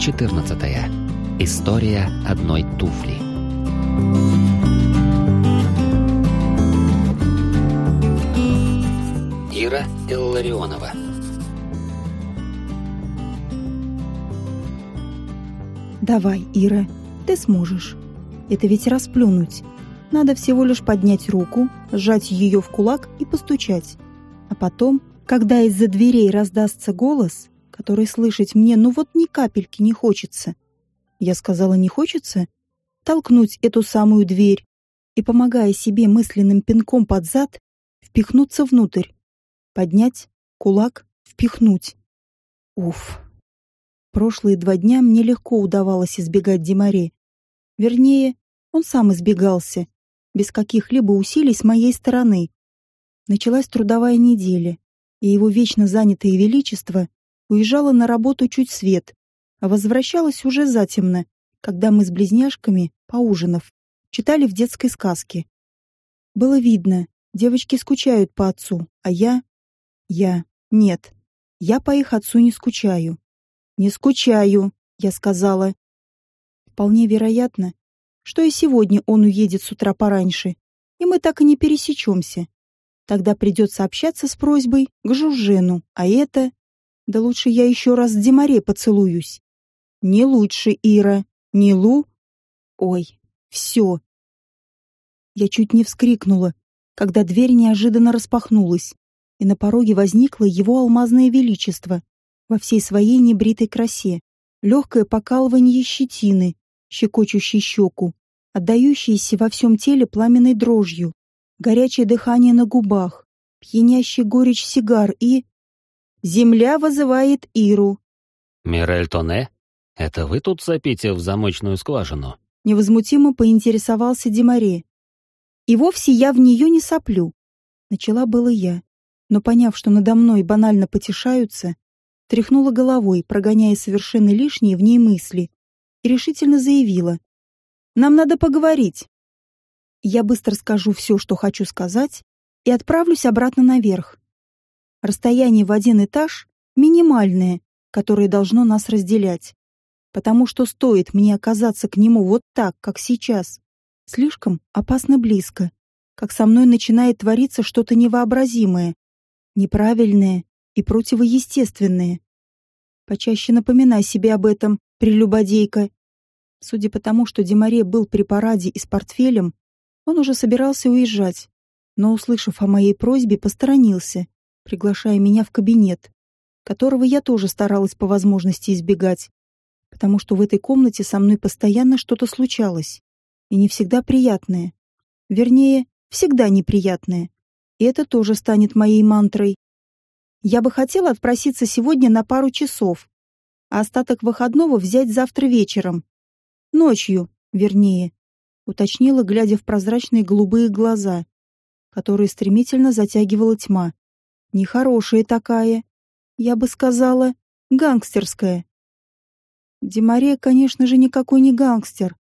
Глава 14. История одной туфли. Ира Илларионова. Давай, Ира, ты сможешь. Это ведь расплюнуть. Надо всего лишь поднять руку, сжать ее в кулак и постучать. А потом, когда из-за дверей раздастся голос, который слышать мне ну вот ни капельки не хочется. Я сказала не хочется? Толкнуть эту самую дверь и, помогая себе мысленным пинком под зад, впихнуться внутрь. Поднять, кулак, впихнуть. Уф. Прошлые два дня мне легко удавалось избегать Демаре. Вернее, он сам избегался, без каких-либо усилий с моей стороны. Началась трудовая неделя, и его вечно занятое величество уезжала на работу чуть свет, а возвращалась уже затемно, когда мы с близняшками, поужинав, читали в детской сказке. Было видно, девочки скучают по отцу, а я... Я... Нет, я по их отцу не скучаю. «Не скучаю», — я сказала. Вполне вероятно, что и сегодня он уедет с утра пораньше, и мы так и не пересечемся. Тогда придется общаться с просьбой к Жужжену, а это... Да лучше я еще раз с Демаре поцелуюсь. Не лучше, Ира. Не Лу. Ой, все. Я чуть не вскрикнула, когда дверь неожиданно распахнулась, и на пороге возникло его алмазное величество во всей своей небритой красе, легкое покалывание щетины, щекочущей щеку, отдающееся во всем теле пламенной дрожью, горячее дыхание на губах, пьянящий горечь сигар и... Земля вызывает Иру. «Мирель Тоне, это вы тут сопите в замочную скважину?» Невозмутимо поинтересовался Демаре. И вовсе я в нее не соплю. Начала было я, но поняв, что надо мной банально потешаются, тряхнула головой, прогоняя совершенно лишние в ней мысли, и решительно заявила. «Нам надо поговорить. Я быстро скажу все, что хочу сказать, и отправлюсь обратно наверх. Расстояние в один этаж минимальное, которое должно нас разделять. Потому что стоит мне оказаться к нему вот так, как сейчас, слишком опасно близко, как со мной начинает твориться что-то невообразимое, неправильное и противоестественное. Почаще напоминай себе об этом, прелюбодейка. Судя по тому, что Демаре был при параде и с портфелем, он уже собирался уезжать, но, услышав о моей просьбе, посторонился приглашая меня в кабинет, которого я тоже старалась по возможности избегать, потому что в этой комнате со мной постоянно что-то случалось, и не всегда приятное. Вернее, всегда неприятное. И это тоже станет моей мантрой. Я бы хотела отпроситься сегодня на пару часов, а остаток выходного взять завтра вечером. Ночью, вернее, уточнила, глядя в прозрачные голубые глаза, которые стремительно затягивала тьма. Нехорошая такая. Я бы сказала, гангстерская. Демаре, конечно же, никакой не гангстер,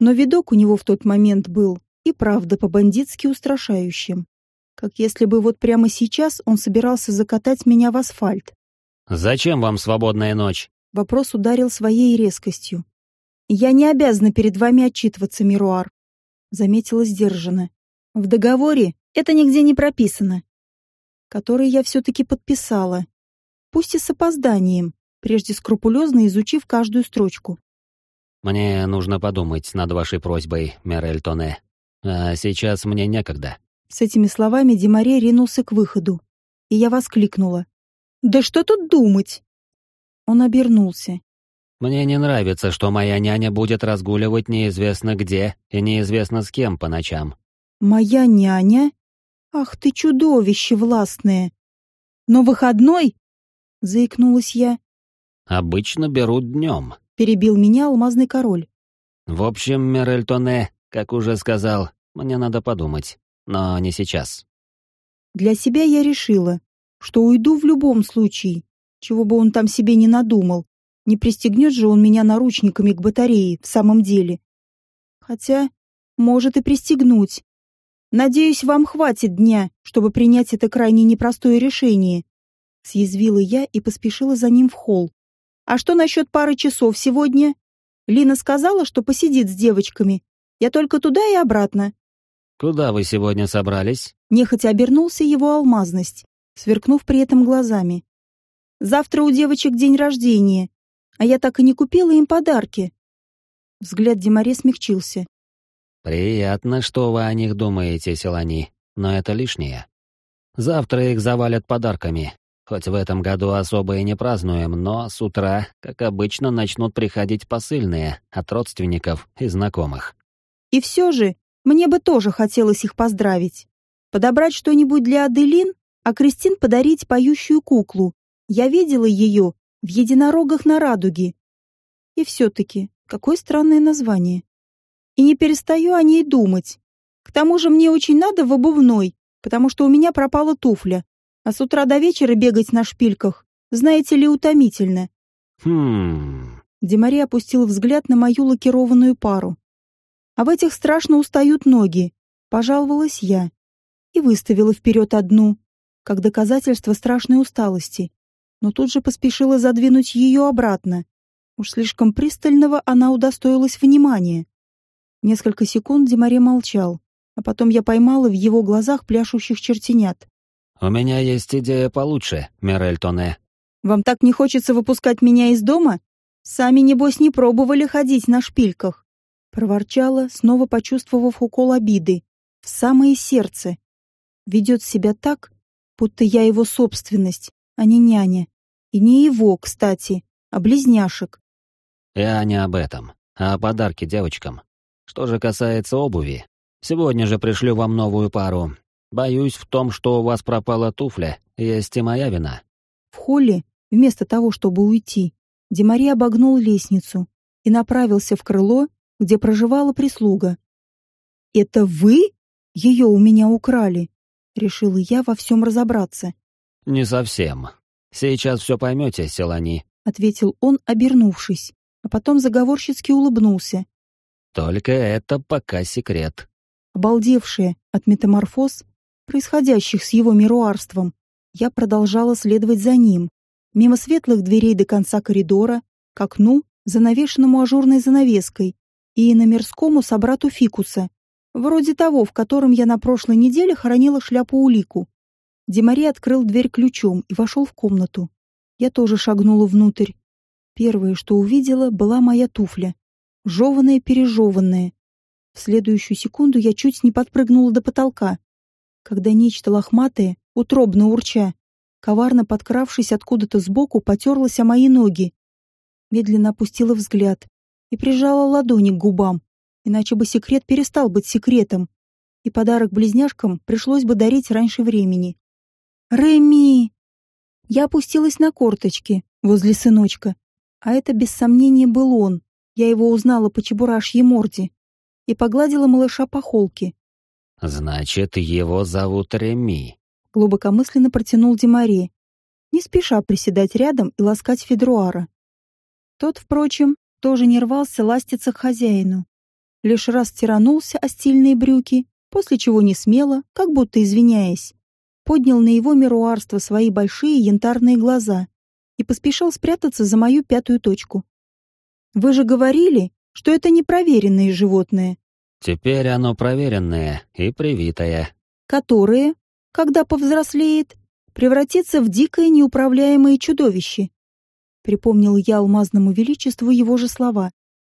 но видок у него в тот момент был и правда по-бандитски устрашающим. Как если бы вот прямо сейчас он собирался закатать меня в асфальт. «Зачем вам свободная ночь?» Вопрос ударил своей резкостью. «Я не обязана перед вами отчитываться, Мируар», — заметила сдержанно. «В договоре это нигде не прописано который я все-таки подписала, пусть и с опозданием, прежде скрупулезно изучив каждую строчку. «Мне нужно подумать над вашей просьбой, Мирель Тоне. А сейчас мне некогда». С этими словами Демаре ринулся к выходу, и я воскликнула. «Да что тут думать?» Он обернулся. «Мне не нравится, что моя няня будет разгуливать неизвестно где и неизвестно с кем по ночам». «Моя няня?» Ах ты чудовище властное! Но выходной? Заикнулась я. Обычно берут днем. Перебил меня алмазный король. В общем, Мирель Тоне, как уже сказал, мне надо подумать, но не сейчас. Для себя я решила, что уйду в любом случае, чего бы он там себе не надумал. Не пристегнет же он меня наручниками к батарее в самом деле. Хотя, может и пристегнуть, Надеюсь, вам хватит дня, чтобы принять это крайне непростое решение. Съязвила я и поспешила за ним в холл, А что насчет пары часов сегодня? Лина сказала, что посидит с девочками. Я только туда и обратно. Куда вы сегодня собрались? Нехотя обернулся его алмазность, сверкнув при этом глазами. Завтра у девочек день рождения, а я так и не купила им подарки. Взгляд Демаре смягчился. Приятно, что вы о них думаете, Селани, но это лишнее. Завтра их завалят подарками. Хоть в этом году особо и не празднуем, но с утра, как обычно, начнут приходить посыльные от родственников и знакомых. И все же, мне бы тоже хотелось их поздравить. Подобрать что-нибудь для Аделин, а Кристин подарить поющую куклу. Я видела ее в единорогах на радуге. И все-таки, какое странное название. И не перестаю о ней думать. К тому же мне очень надо в обувной, потому что у меня пропала туфля. А с утра до вечера бегать на шпильках, знаете ли, утомительно. Хм. Демари опустил взгляд на мою лакированную пару. А в этих страшно устают ноги, пожаловалась я. И выставила вперед одну, как доказательство страшной усталости. Но тут же поспешила задвинуть ее обратно. Уж слишком пристального она удостоилась внимания. Несколько секунд Демаре молчал, а потом я поймала в его глазах пляшущих чертенят. «У меня есть идея получше, Мирель Тоне». «Вам так не хочется выпускать меня из дома? Сами, небось, не пробовали ходить на шпильках». Проворчала, снова почувствовав укол обиды. В самое сердце. Ведет себя так, будто я его собственность, а не няня. И не его, кстати, а близняшек. Я не об этом, а о подарке девочкам. Что же касается обуви, сегодня же пришлю вам новую пару, Боюсь, в том, что у вас пропала туфля, есть и моя вина. В холле, вместо того, чтобы уйти, Демари обогнул лестницу и направился в крыло, где проживала прислуга. «Это вы? Ее у меня украли?» Решила я во всем разобраться. «Не совсем. Сейчас все поймете, Селани», — ответил он, обернувшись, а потом заговорщицки улыбнулся. «Только это пока секрет». Обалдевшая от метаморфоз, происходящих с его мируарством, я продолжала следовать за ним, мимо светлых дверей до конца коридора, к окну, занавешенному ажурной занавеской, и на мирскому собрату Фикуса, вроде того, в котором я на прошлой неделе хоронила шляпу-улику. Демари открыл дверь ключом и вошел в комнату. Я тоже шагнула внутрь. Первое, что увидела, была моя туфля. Жеванная-пережеванная. В следующую секунду я чуть не подпрыгнула до потолка когда нечто лохматое, утробно урча, коварно подкравшись откуда-то сбоку, потерлось о мои ноги. Медленно опустила взгляд и прижала ладони к губам, иначе бы секрет перестал быть секретом, и подарок близняшкам пришлось бы дарить раньше времени. «Реми!» Я опустилась на корточки возле сыночка, а это без сомнения был он. Я его узнала по чебурашьей морде и погладила малыша по холке. «Значит, его зовут Реми», — глубокомысленно протянул Демаре, не спеша приседать рядом и ласкать Федруара. Тот, впрочем, тоже не рвался ластиться к хозяину. Лишь раз тиранулся о стильные брюки, после чего не смело, как будто извиняясь, поднял на его мируарство свои большие янтарные глаза и поспешил спрятаться за мою пятую точку. «Вы же говорили, что это непроверенные животные», Теперь оно проверенное и привитое. Которое, когда повзрослеет, превратится в дикое неуправляемое чудовище. Припомнил я алмазному величеству его же слова.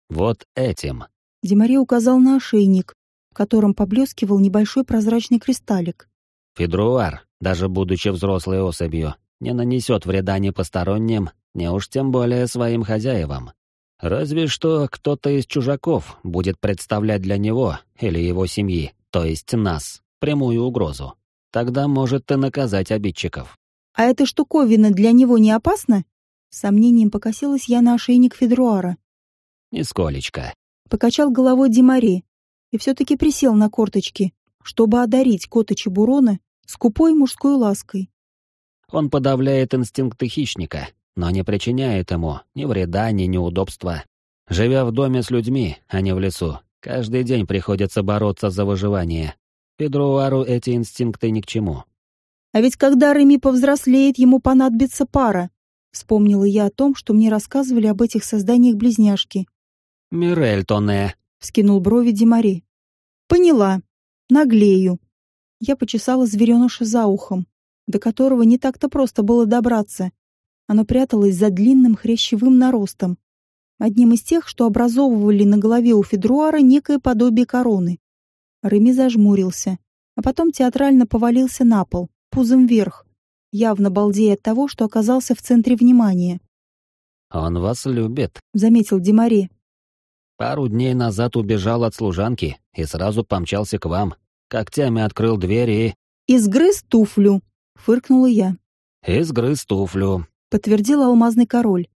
Вот этим. Демаре указал на ошейник, в котором поблескивал небольшой прозрачный кристаллик. Федруар, даже будучи взрослой особью, не нанесет вреда ни посторонним, ни уж тем более своим хозяевам. Разве что кто-то из чужаков будет представлять для него или его семьи, то есть нас, прямую угрозу. Тогда может и наказать обидчиков. А эта штуковина для него не опасна? С сомнением покосилась я на ошейник Федруара. Нисколечко. Покачал головой Димари и все-таки присел на корточки, чтобы одарить кота Чебурона скупой мужской лаской. Он подавляет инстинкты хищника, но не причиняет ему ни вреда, ни неудобства. Живя в доме с людьми, а не в лесу, каждый день приходится бороться за выживание. Педруару эти инстинкты ни к чему. А ведь когда Реми повзрослеет, ему понадобится пара. Вспомнила я о том, что мне рассказывали об этих созданиях близняшки. «Мирель Тоне», — вскинул брови Демари. «Поняла. Наглею». Я почесала звереныша за ухом, до которого не так-то просто было добраться. Оно пряталось за длинным хрящевым наростом, одним из тех, что образовывали на голове у Федруара некое подобие короны. Реми зажмурился, а потом театрально повалился на пол, пузом вверх, явно балдея от того, что оказался в центре внимания. «Он вас любит», — заметил Демаре. «Пару дней назад убежал от служанки и сразу помчался к вам. Когтями открыл дверь и...» «Изгрыз туфлю», — фыркнула я. «Изгрыз туфлю», — подтвердил алмазный король.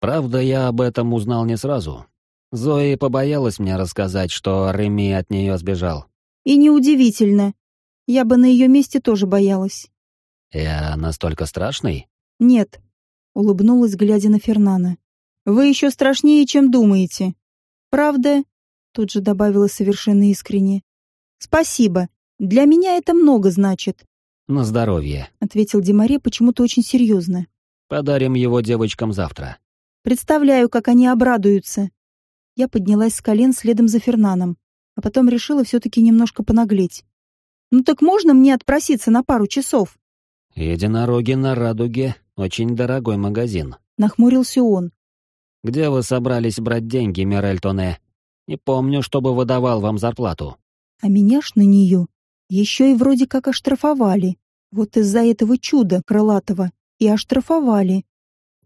«Правда, я об этом узнал не сразу. Зои побоялась мне рассказать, что Реми от нее сбежал». «И неудивительно. Я бы на ее месте тоже боялась». «Я настолько страшный?» «Нет», — улыбнулась, глядя на Фернана. «Вы еще страшнее, чем думаете. Правда?» — тут же добавила совершенно искренне. «Спасибо. Для меня это много значит». «На здоровье», — ответил Демаре почему-то очень серьезно. «Подарим его девочкам завтра». «Представляю, как они обрадуются». Я поднялась с колен следом за Фернаном, а потом решила все-таки немножко понаглеть. «Ну так можно мне отпроситься на пару часов?» «Единороги на радуге — очень дорогой магазин», — нахмурился он. «Где вы собрались брать деньги, Мирель Тоне? Не помню, чтобы выдавал вам зарплату». А меня ж на нее еще и вроде как оштрафовали. Вот из-за этого чуда крылатого и оштрафовали.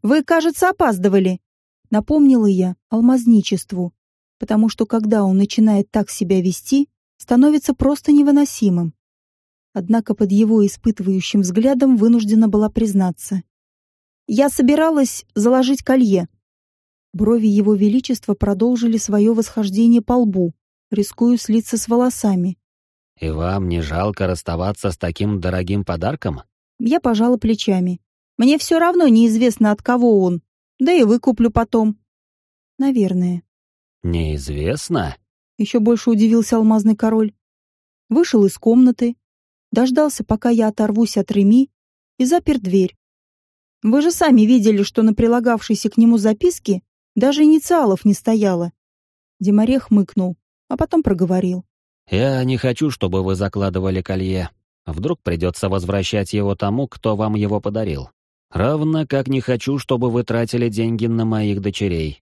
«Вы, кажется, опаздывали», — напомнила я алмазничеству, потому что когда он начинает так себя вести, становится просто невыносимым однако под его испытывающим взглядом вынуждена была признаться. «Я собиралась заложить колье». Брови его величества продолжили свое восхождение по лбу, рискуя слиться с волосами. «И вам не жалко расставаться с таким дорогим подарком?» Я пожала плечами. «Мне все равно неизвестно, от кого он. Да и выкуплю потом». «Наверное». «Неизвестно?» Еще больше удивился алмазный король. Вышел из комнаты, дождался, пока я оторвусь от Реми, и запер дверь. Вы же сами видели, что на прилагавшейся к нему записке даже инициалов не стояло. Демаре хмыкнул, а потом проговорил. «Я не хочу, чтобы вы закладывали колье. Вдруг придется возвращать его тому, кто вам его подарил. Равно как не хочу, чтобы вы тратили деньги на моих дочерей.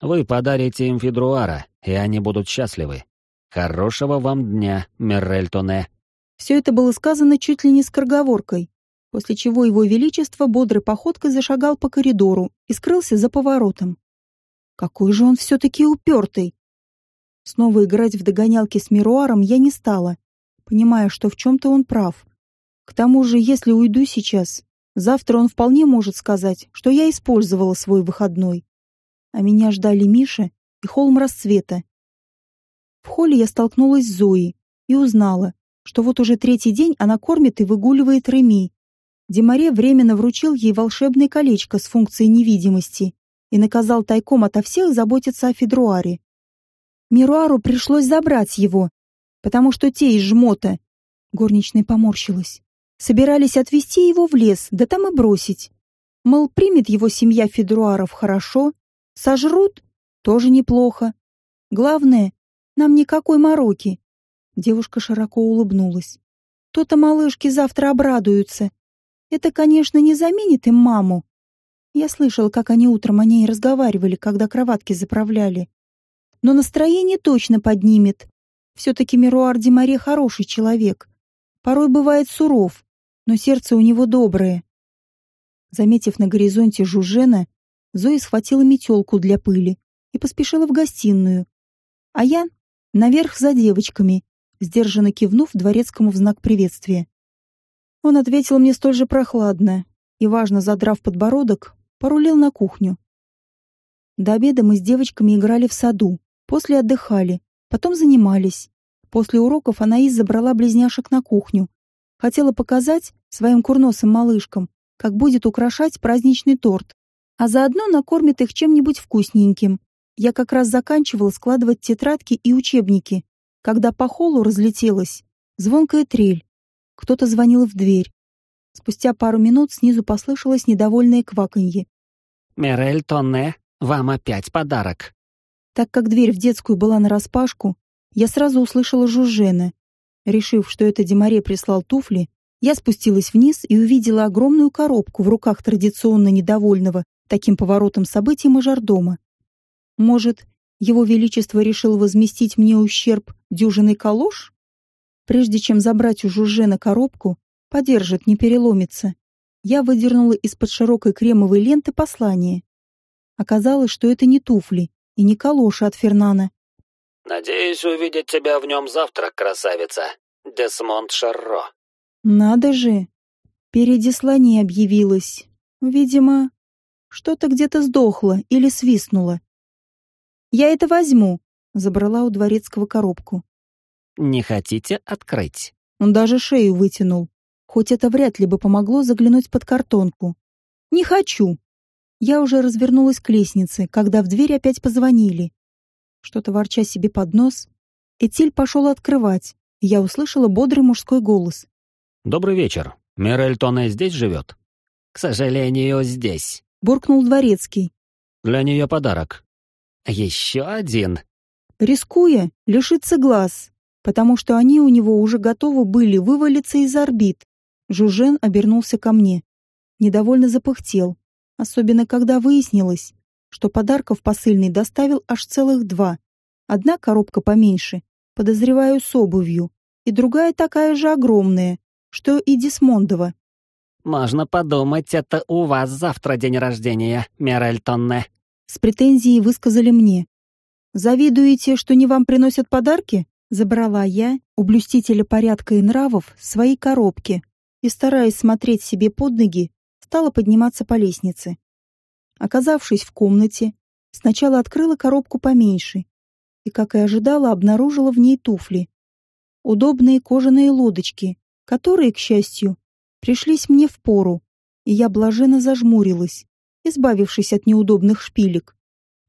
Вы подарите им Федруара, и они будут счастливы. Хорошего вам дня, Меррель Тоне». Все это было сказано чуть ли не скороговоркой, после чего его величество бодрой походкой зашагал по коридору и скрылся за поворотом. Какой же он все-таки упертый! Снова играть в догонялки с Мируаром я не стала, понимая, что в чем-то он прав. К тому же, если уйду сейчас, завтра он вполне может сказать, что я использовала свой выходной. А меня ждали Миша и холм расцвета. В холле я столкнулась с Зоей и узнала, что вот уже третий день она кормит и выгуливает Реми. Демаре временно вручил ей волшебное колечко с функцией невидимости и наказал тайком ото всех заботиться о Федруаре. Мируару пришлось забрать его, потому что те из жмота, горничная поморщилась, собирались отвезти его в лес, да там и бросить. Мол, примет его семья Федруаров хорошо, сожрут тоже неплохо. Главное, нам никакой мороки. Девушка широко улыбнулась. То-то малышки завтра обрадуются. Это, конечно, не заменит им маму. Я слышал, как они утром о ней разговаривали, когда кроватки заправляли. Но настроение точно поднимет. Все-таки Мируар Демаре хороший человек. Порой бывает суров, но сердце у него доброе. Заметив на горизонте Жужена, Зоя схватила метелку для пыли и поспешила в гостиную. А я наверх за девочками, сдержанно кивнув дворецкому в знак приветствия. Он ответил мне столь же прохладно и, важно задрав подбородок, порулил на кухню. До обеда мы с девочками играли в саду, после отдыхали, потом занимались. После уроков Анаис забрала близняшек на кухню. Хотела показать своим курносым малышкам, как будет украшать праздничный торт, а заодно накормит их чем-нибудь вкусненьким. Я как раз заканчивала складывать тетрадки и учебники, когда по холлу разлетелась звонкая трель. Кто-то звонил в дверь. Спустя пару минут снизу послышалось недовольное кваканье, Мирель Тонне, вам опять подарок». Так как дверь в детскую была нараспашку, я сразу услышала жужжена. Решив, что это Демаре прислал туфли, я спустилась вниз и увидела огромную коробку в руках традиционно недовольного таким поворотом событий мажордома. Может, его Величество решил возместить мне ущерб дюжиной калош? Прежде чем забрать у Жужжена коробку, подержит, не переломится. Я выдернула из-под широкой кремовой ленты послание. Оказалось, что это не туфли и не калоши от Фернана. «Надеюсь увидеть тебя в нем завтра, красавица. Десмонд Шарро». «Надо же! Передеслание объявилось. Видимо, что-то где-то сдохло или свистнуло. «Я это возьму», — забрала у дворецкого коробку. «Не хотите открыть?» Он даже шею вытянул, хоть это вряд ли бы помогло заглянуть под картонку. «Не хочу!» Я уже развернулась к лестнице, когда в дверь опять позвонили. Что-то ворча себе под нос, Этиль пошел открывать, и я услышала бодрый мужской голос. «Добрый вечер. Мирель Тоне здесь живет?» «К сожалению, здесь», — буркнул дворецкий. «Для нее подарок. Еще один. Рискуя лишиться глаз, потому что они у него уже готовы были вывалиться из орбит. Жужен обернулся ко мне. Недовольно запыхтел, особенно когда выяснилось, что подарков посыльный доставил аж целых два. Одна коробка поменьше, подозреваю, с обувью, и другая такая же огромная, что и Дисмондова. «Можно подумать, это у вас завтра день рождения, Мирель Тонне», с претензией высказали мне. «Завидуете, что не вам приносят подарки?» Забрала я у блюстителя порядка и нравов свои коробки и, стараясь смотреть себе под ноги, стала подниматься по лестнице. Оказавшись в комнате, сначала открыла коробку поменьше и, как и ожидала, обнаружила в ней туфли. Удобные кожаные лодочки, которые, к счастью, пришлись мне в пору, и я блаженно зажмурилась, избавившись от неудобных шпилек.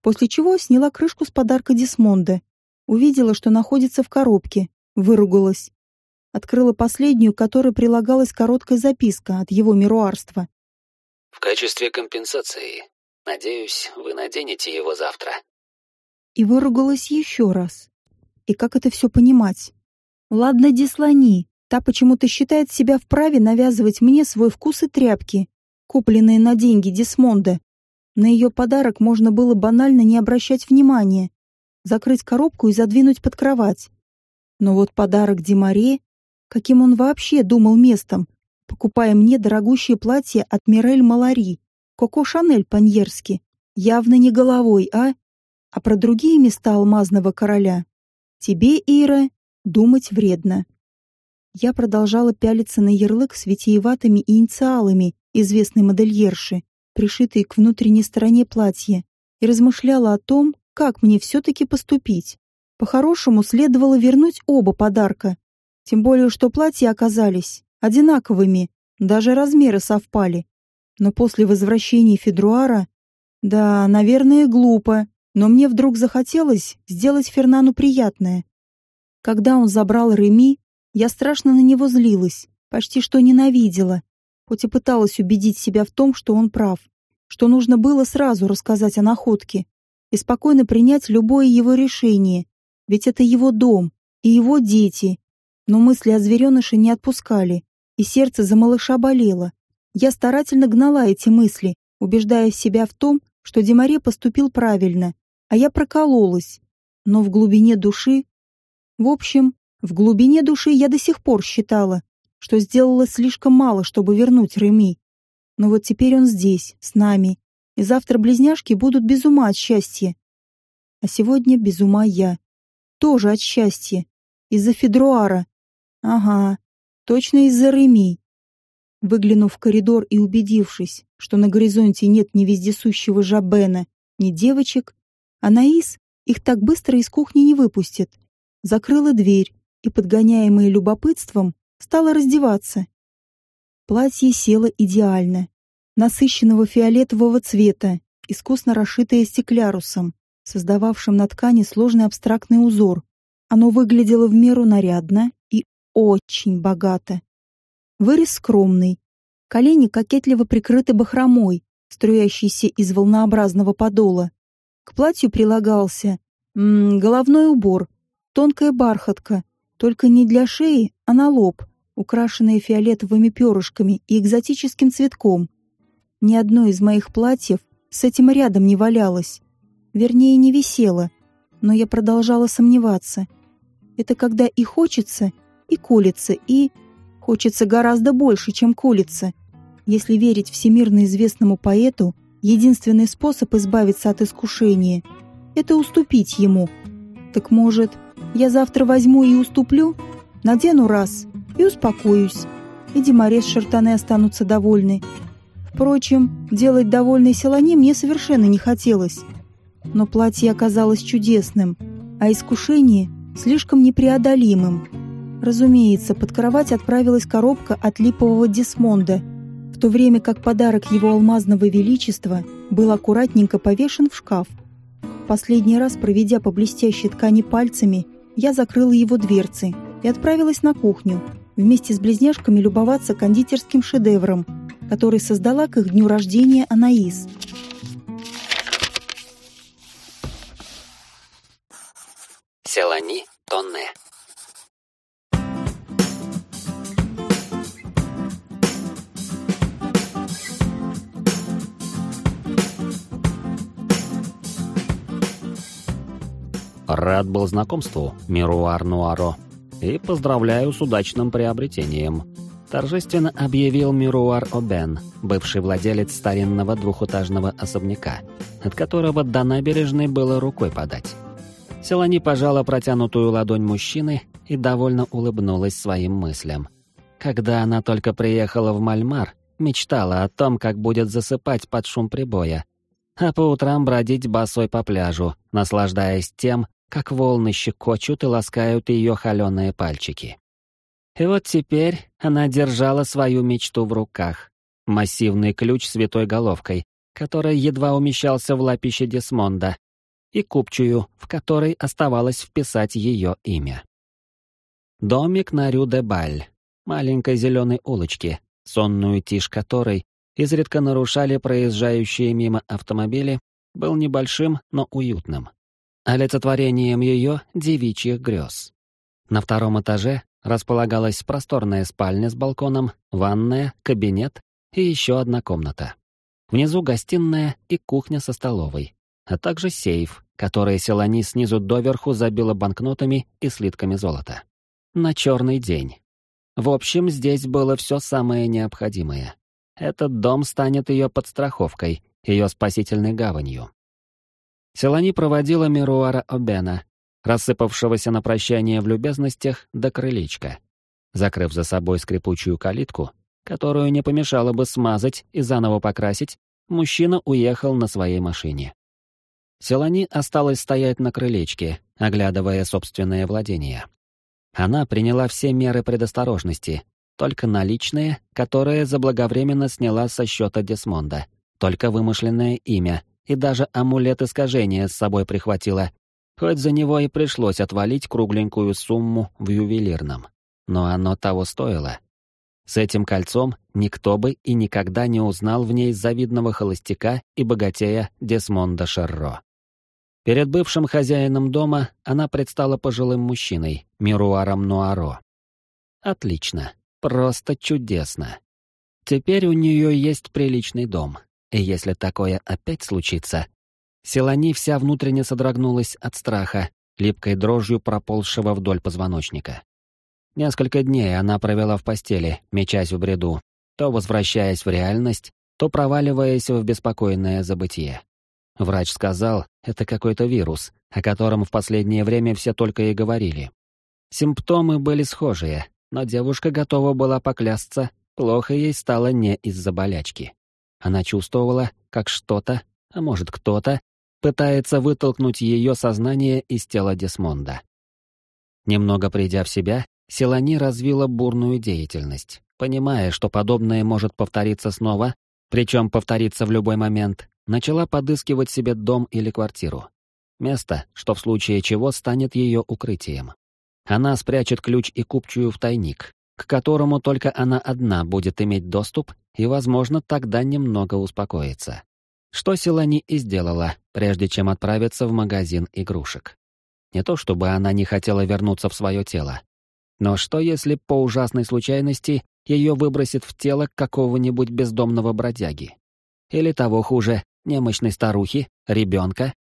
После чего сняла крышку с подарка Дисмонда. Увидела, что находится в коробке. Выругалась. Открыла последнюю, к которой прилагалась короткая записка от его мируарства. «В качестве компенсации. Надеюсь, вы наденете его завтра». И выругалась еще раз. И как это все понимать? Ладно, Дислани. Та почему-то считает себя вправе навязывать мне свой вкус и тряпки, купленные на деньги Дисмонда. На ее подарок можно было банально не обращать внимания, закрыть коробку и задвинуть под кровать. Но вот подарок Димаре, каким он вообще думал местом, покупая мне дорогущее платье от Мирель Малари, Коко Шанель по-ньерски, явно не головой, а? А про другие места алмазного короля тебе, Ира, думать вредно. Я продолжала пялиться на ярлык с витиеватыми инициалами известной модельерши, пришитой к внутренней стороне платья, и размышляла о том, как мне все-таки поступить. По-хорошему, следовало вернуть оба подарка. Тем более, что платья оказались одинаковыми, даже размеры совпали. Но после возвращения Федруара... Да, наверное, глупо, но мне вдруг захотелось сделать Фернану приятное. Когда он забрал Реми, я страшно на него злилась, почти что ненавидела, хоть и пыталась убедить себя в том, что он прав, что нужно было сразу рассказать о находке и спокойно принять любое его решение, ведь это его дом и его дети. Но мысли о звереныше не отпускали, и сердце за малыша болело. Я старательно гнала эти мысли, убеждая себя в том, что Демаре поступил правильно, а я прокололась. Но в глубине души... В общем, в глубине души я до сих пор считала, что сделала слишком мало, чтобы вернуть Реми. Но вот теперь он здесь, с нами, и завтра близняшки будут без ума от счастья. А сегодня без ума я. Тоже от счастья. Из-за Федруара. Ага, точно из-за Реми. Выглянув в коридор и убедившись, что на горизонте нет ни вездесущего Жабена, ни девочек, Анаис их так быстро из кухни не выпустит. Закрыла дверь и, подгоняемая любопытством, стала раздеваться. Платье село идеально, насыщенного фиолетового цвета, искусно расшитое стеклярусом, создававшим на ткани сложный абстрактный узор. Оно выглядело в меру нарядно и очень богато. Вырез скромный, колени кокетливо прикрыты бахромой, струящийся из волнообразного подола. К платью прилагался м -м, головной убор, тонкая бархатка, только не для шеи, а на лоб, украшенная фиолетовыми перышками и экзотическим цветком. Ни одно из моих платьев с этим рядом не валялось. Вернее, не висело, но я продолжала сомневаться. Это когда и хочется, и колется, и... Хочется гораздо больше, чем колется. Если верить всемирно известному поэту, единственный способ избавиться от искушения — это уступить ему. Так может, я завтра возьму и уступлю? Надену раз и успокоюсь. И Демаре с Шартаны останутся довольны. Впрочем, делать довольной Селане мне совершенно не хотелось. Но платье оказалось чудесным, а искушение — слишком непреодолимым. Разумеется, под кровать отправилась коробка от липового Десмонда, в то время как подарок его алмазного величества был аккуратненько повешен в шкаф. Последний раз, проведя по блестящей ткани пальцами, я закрыла его дверцы и отправилась на кухню, вместе с близняшками любоваться кондитерским шедевром, который создала к их дню рождения Анаис. Селани Тонне Рад был знакомству, Мируар Нуаро, и поздравляю с удачным приобретением. Торжественно объявил Мируар Обен, бывший владелец старинного двухэтажного особняка, от которого до набережной было рукой подать. Селани пожала протянутую ладонь мужчины и довольно улыбнулась своим мыслям. Когда она только приехала в Мальмар, мечтала о том, как будет засыпать под шум прибоя, а по утрам бродить босой по пляжу, наслаждаясь тем, как волны щекочут и ласкают ее холеные пальчики. И вот теперь она держала свою мечту в руках. Массивный ключ с витой головкой, который едва умещался в лапище Десмонда, и купчую, в которой оставалось вписать ее имя. Домик на Рю-де-Баль, маленькой зеленой улочке, сонную тишь которой изредка нарушали проезжающие мимо автомобили, был небольшим, но уютным олицетворением ее девичьих грез. На втором этаже располагалась просторная спальня с балконом, ванная, кабинет и еще одна комната. Внизу гостиная и кухня со столовой, а также сейф, который Селани снизу доверху забила банкнотами и слитками золота. На черный день. В общем, здесь было все самое необходимое. Этот дом станет ее подстраховкой, ее спасительной гаванью. Селани проводила Мируара Обена, рассыпавшегося на прощание в любезностях, до крылечка. Закрыв за собой скрипучую калитку, которую не помешало бы смазать и заново покрасить, мужчина уехал на своей машине. Селани осталась стоять на крылечке, оглядывая собственное владение. Она приняла все меры предосторожности, только наличные, которые заблаговременно сняла со счета Десмонда, только вымышленное имя, и даже амулет искажения с собой прихватила. Хоть за него и пришлось отвалить кругленькую сумму в ювелирном. Но оно того стоило. С этим кольцом никто бы и никогда не узнал в ней завидного холостяка и богатея Десмонда Шерро. Перед бывшим хозяином дома она предстала пожилым мужчиной, Мируаром Нуаро. Отлично, просто чудесно. Теперь у нее есть приличный дом, и если такое опять случится... Селани вся внутренне содрогнулась от страха, липкой дрожью проползшего вдоль позвоночника. Несколько дней она провела в постели, мечась в бреду, то возвращаясь в реальность, то проваливаясь в беспокойное забытие. Врач сказал, это какой-то вирус, о котором в последнее время все только и говорили. Симптомы были схожие, но девушка готова была поклясться, плохо ей стало не из-за болячки. Она чувствовала, как что-то, а может кто-то, пытается вытолкнуть ее сознание из тела Десмонда. Немного придя в себя, Селани развила бурную деятельность, понимая, что подобное может повториться снова, причем повториться в любой момент, начала подыскивать себе дом или квартиру. Место, что в случае чего станет ее укрытием. Она спрячет ключ и купчую в тайник, к которому только она одна будет иметь доступ и, возможно, тогда немного успокоится. Что Селани и сделала, прежде чем отправиться в магазин игрушек. Не то чтобы она не хотела вернуться в свое тело. Но что если по ужасной случайности ее выбросит в тело какого-нибудь бездомного бродяги? Или того хуже, немощной старухи, ребенка?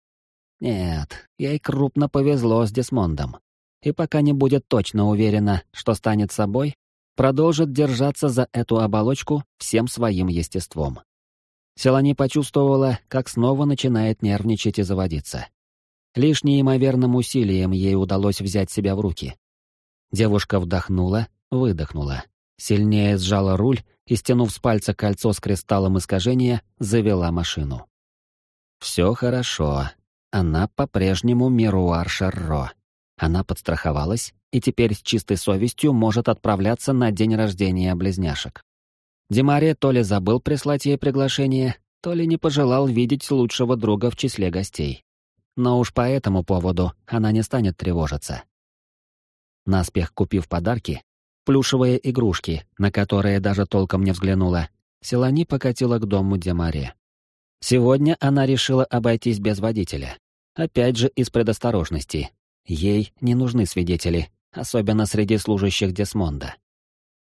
Нет, ей крупно повезло с Десмондом. И пока не будет точно уверена, что станет собой, продолжит держаться за эту оболочку всем своим естеством. Селани почувствовала, как снова начинает нервничать и заводиться. Лишь неимоверным усилием ей удалось взять себя в руки. Девушка вдохнула, выдохнула, сильнее сжала руль и, стянув с пальца кольцо с кристаллом искажения, завела машину. Все хорошо. Она по-прежнему Мируар Шарро. Она подстраховалась и теперь с чистой совестью может отправляться на день рождения близняшек. Демаре то ли забыл прислать ей приглашение, то ли не пожелал видеть лучшего друга в числе гостей. Но уж по этому поводу она не станет тревожиться. Наспех купив подарки, плюшевые игрушки, на которые даже толком не взглянула, Селани покатила к дому Демаре. Сегодня она решила обойтись без водителя. Опять же из предосторожности. Ей не нужны свидетели, особенно среди служащих Десмонда.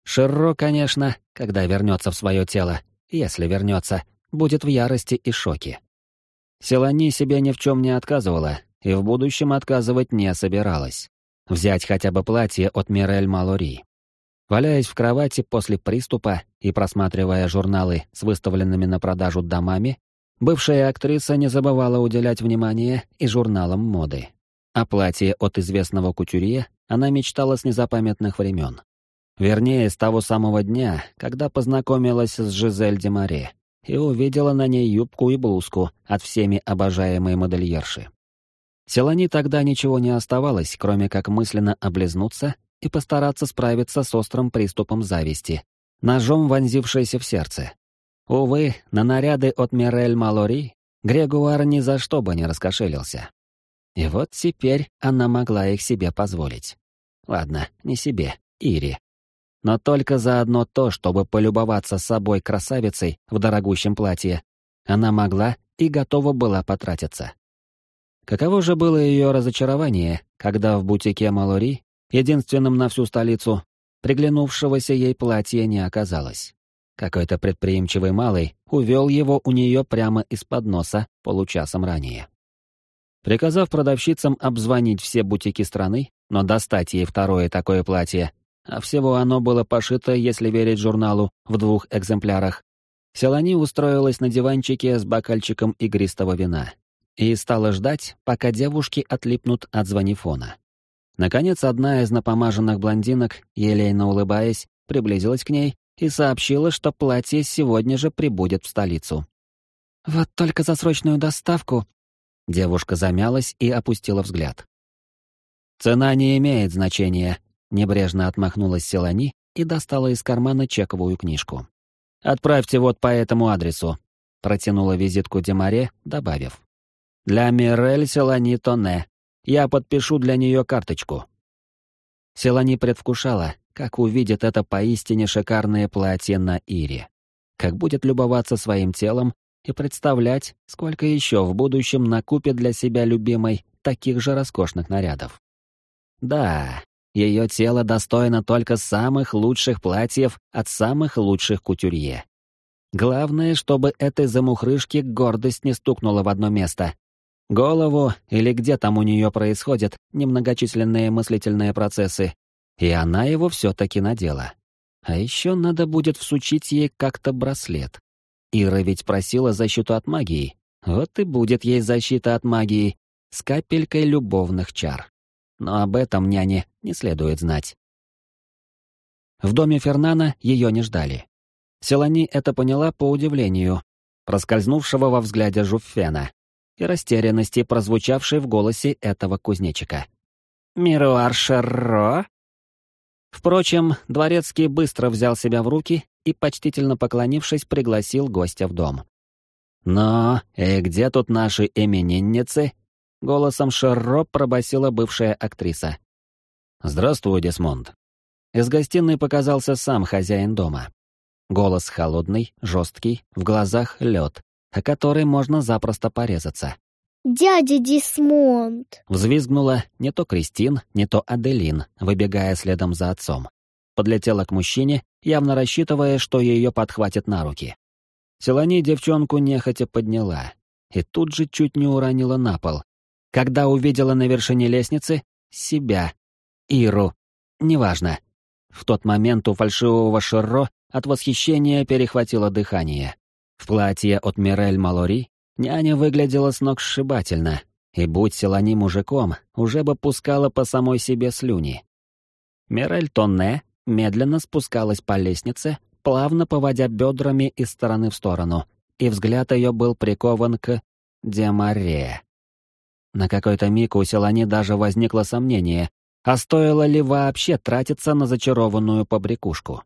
Шерро, конечно, когда вернется в свое тело, если вернется, будет в ярости и шоке. Селани себе ни в чем не отказывала и в будущем отказывать не собиралась. Взять хотя бы платье от Мирель Малори. Валяясь в кровати после приступа и просматривая журналы с выставленными на продажу домами, бывшая актриса не забывала уделять внимание и журналам моды. О платье от известного кутюрье она мечтала с незапамятных времен. Вернее, с того самого дня, когда познакомилась с Жизель Демаре и увидела на ней юбку и блузку от всеми обожаемой модельерши. Селани тогда ничего не оставалось, кроме как мысленно облизнуться и постараться справиться с острым приступом зависти, ножом вонзившейся в сердце. Увы, на наряды от Мирель Малори Грегуар ни за что бы не раскошелился. И вот теперь она могла их себе позволить. Ладно, не себе, Ире но только за одно то, чтобы полюбоваться собой красавицей в дорогущем платье, она могла и готова была потратиться. Каково же было ее разочарование, когда в бутике Малори, единственном на всю столицу, приглянувшегося ей платья не оказалось. Какой-то предприимчивый малый увел его у нее прямо из-под носа получасом ранее. Приказав продавщицам обзвонить все бутики страны, но достать ей второе такое платье а всего оно было пошито, если верить журналу, в двух экземплярах. Селани устроилась на диванчике с бокальчиком игристого вина и стала ждать, пока девушки отлипнут от звонифона. Наконец, одна из напомаженных блондинок, елейно улыбаясь, приблизилась к ней и сообщила, что платье сегодня же прибудет в столицу. «Вот только за срочную доставку...» Девушка замялась и опустила взгляд. «Цена не имеет значения», Небрежно отмахнулась Селани и достала из кармана чековую книжку. «Отправьте вот по этому адресу», — протянула визитку Демаре, добавив. «Для Мирель Селани Тоне. Я подпишу для нее карточку». Селани предвкушала, как увидит это поистине шикарное платье на Ире. Как будет любоваться своим телом и представлять, сколько еще в будущем накупит для себя любимой таких же роскошных нарядов. Да, ее тело достойно только самых лучших платьев от самых лучших кутюрье. Главное, чтобы этой замухрышке гордость не стукнула в одно место. Голову, или где там у нее происходят немногочисленные мыслительные процессы, и она его все-таки надела. А еще надо будет всучить ей как-то браслет. Ира ведь просила защиту от магии. Вот и будет ей защита от магии с капелькой любовных чар но об этом няне не следует знать. В доме Фернана ее не ждали. Селани это поняла по удивлению, проскользнувшего во взгляде Жуффена, и растерянности, прозвучавшей в голосе этого кузнечика. «Мируар Шерро?» Впрочем, Дворецкий быстро взял себя в руки и, почтительно поклонившись, пригласил гостя в дом. «Но, и где тут наши именинницы?» — голосом Шерро пробасила бывшая актриса. «Здравствуй, Десмонд». Из гостиной показался сам хозяин дома. Голос холодный, жесткий, в глазах лед, о который можно запросто порезаться. «Дядя Дисмонд!» Взвизгнула не то Кристин, не то Аделин, выбегая следом за отцом. Подлетела к мужчине, явно рассчитывая, что ее подхватит на руки. Селани девчонку нехотя подняла и тут же чуть не уронила на пол. Когда увидела на вершине лестницы себя, Иру, неважно. В тот момент у фальшивого Шерро от восхищения перехватило дыхание. В платье от Мирель Малори няня выглядела с ног сшибательно, и будь Селани мужиком, уже бы пускала по самой себе слюни. Мирель Тонне медленно спускалась по лестнице, плавно поводя бедрами из стороны в сторону, и взгляд ее был прикован к Демаре. На какой-то миг у Селани даже возникло сомнение, а стоило ли вообще тратиться на зачарованную побрякушку.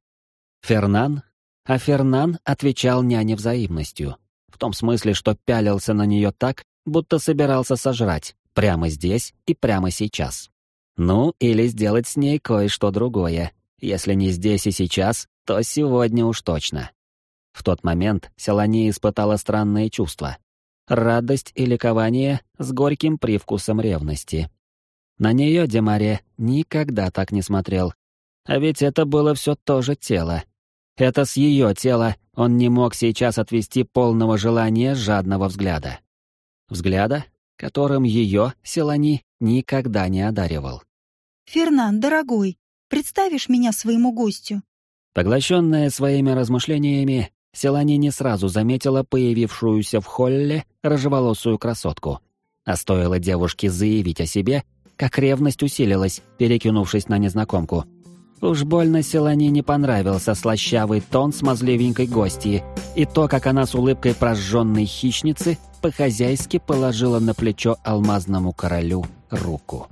Фернан? А Фернан отвечал няне взаимностью. В том смысле, что пялился на нее так, будто собирался сожрать, прямо здесь и прямо сейчас. Ну, или сделать с ней кое-что другое. Если не здесь и сейчас, то сегодня уж точно. В тот момент Селани испытала странные чувства. Радость и ликование с горьким привкусом ревности. На нее Демаре никогда так не смотрел. А ведь это было все то же тело. Это с ее тела он не мог сейчас отвести полного желания жадного взгляда. Взгляда, которым ее, Селани, никогда не одаривал. «Фернан, дорогой, представишь меня своему гостю?» Поглощенная своими размышлениями, Селани не сразу заметила появившуюся в холле рыжеволосую красотку. А стоило девушке заявить о себе, как ревность усилилась, перекинувшись на незнакомку. Уж больно Селани не понравился слащавый тон смазливенькой гостьи и то, как она с улыбкой прожженной хищницы по-хозяйски положила на плечо алмазному королю руку.